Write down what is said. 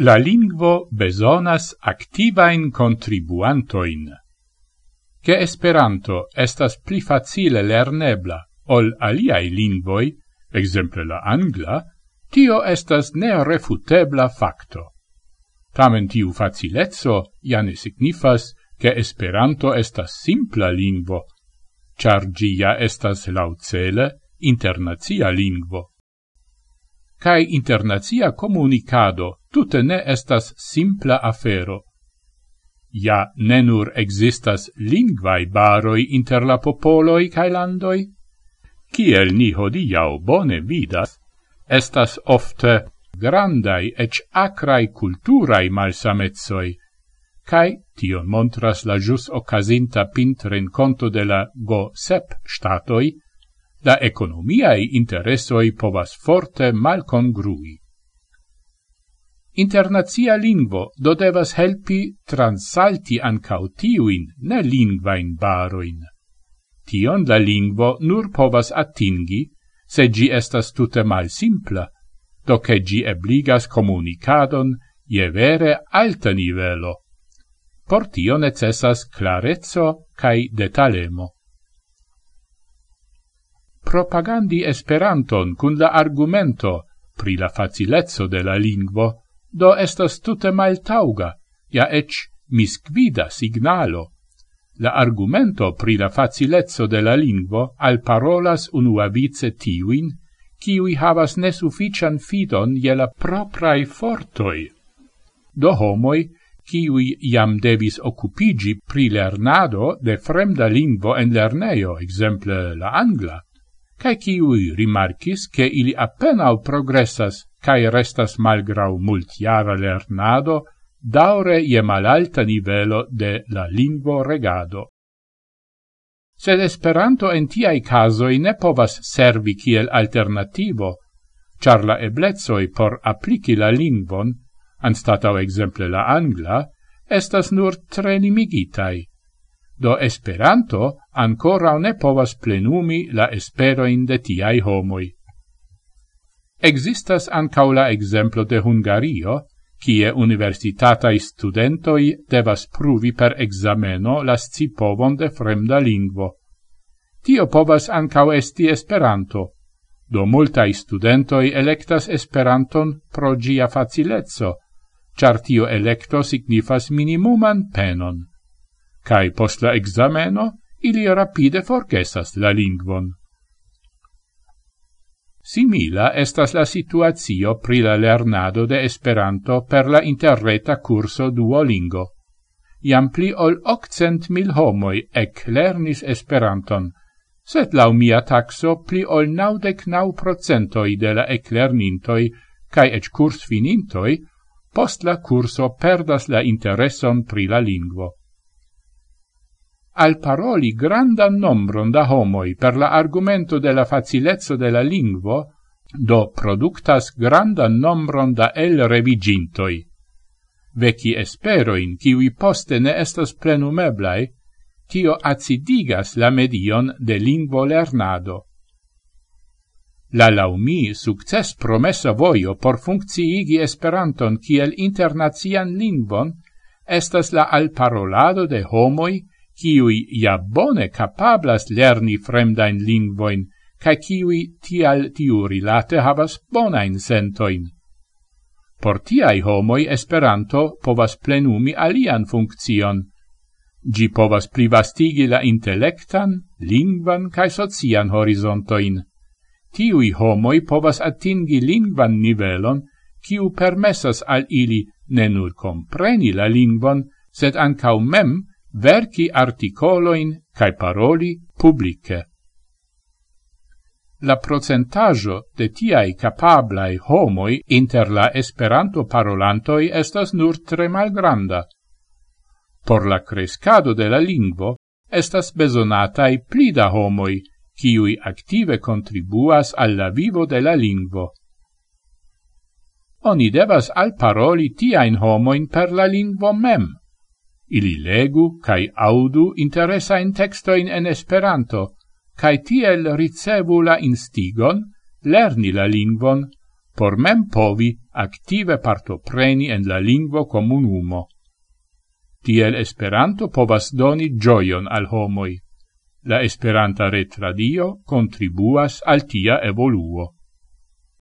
La lingvo besonas activain contribuantoin. Che Esperanto estas pli facile lernebla ol aliai lingvoi, exemple la angla, tio estas nerefutebla facto. Tamen tiu facilezzo ja ne signifas che Esperanto estas simpla lingvo, char gia estas laucele internazia lingvo. Cai internazia comunicado tute ne estas simpla afero. Ja ne nur existas lingvai baroi inter la popoloi cae landoi, kiel ni hodiau bone vidas, estas ofte grandai ec acrai culturai malsamezzoi, cae tion montras la jus occasinta pint renconto de la go sep statoi, la economiae interessoi povas forte malcongrui. Internazia lingvo do devas helpi transalti ancau tiuin ne lingvain baroin. Tion la lingvo nur povas attingi, se gi estas tute mal simpla, do che gi ebligas comunicadon je vere alta nivelo. Por tio necessas clarezzo cae detalemo. Propagandi Esperanton cun la argumento pri la facilezzo de la lingvo do estas tute maltauga, ja ec misquida signalo. La argumento pri la facilezzo de la lingvo alparolas unuavice tiuin, kiui havas nesuffician fidon je la proprae fortoi. Do homoi, kiui iam devis occupigi pri lernado de fremda lingvo en lerneo, exemple la angla, cae kiui rimarcis che ili appenao progressas cae restas malgrau multiara lernado, daure ie malalta nivelo de la lingvo regado. Sed Esperanto en tiai casoi ne povas servi kiel alternativo, char la eblezoi por applici la lingvon, anstatau exemple la angla, estas nur tre limigitai. Do Esperanto ancora ne povas plenumi la esperoin de tiai homoi. Existas ancau la exemplo de Hungario, kie universitatai studentoi devas pruvi per exameno la scipovon de fremda lingvo. Tio povas ancau esti Esperanto, do multai studentoi electas Esperanton pro gia facilezzo, char tio electo signifas minimuman penon. Cai post la exameno, ili rapide forgesas la lingvon. Simila estas la situazio pri la lernado de Esperanto per la interreta curso Duolingo. Iam pli ol occent mil homoi ec lernis Esperanton, sed lau mia taxo pli ol naudec nau procentoi de la eclernintoi cae ec curs finintoi, post la curso perdas la intereson pri la lingvo al paroli grandan nombron da homoi per la argumento de la facilezzo de la lingvo, do productas grandan nombron da el revigintoi. Veci esperoin, kiwi poste ne estas plenumeblai, tio acidigas la medion de lingvo lernado. La laumi succes promessa voio por funcciigi Esperanton kiel internazian lingvon estas la alparolado de homoi kiui ja bone capablas lerni fremdain lingvoin, ca kiui tial tiu rilate havas bonain sentoin. Por tiai homoi Esperanto povas plenumi alian funccion. Gi povas privastigi la intellectan, lingvan cae socian horizontoin. Tiui homoi povas atingi lingvan nivelon, kiu permessas al ili ne nur compreni la lingvon, sed ancau mem verci articoloin cae paroli publice. La procentajo de tiai capablai homoi inter la esperanto parolantoi estas nur tre malgranda. Por la crescado de la lingvo estas besonatai plida homoi, ciui active contribuas alla vivo de la lingvo. Oni devas al paroli tiain homoin per la lingvo mem, Ili legu kai audu interesain textoin en Esperanto, kai tiel ricevu la instigon, lerni la lingvon, por mem povi active partopreni en la lingvo comunumo. Tiel Esperanto povas doni gioion al homoi. La Esperanta retradio contribuas al tia evoluo.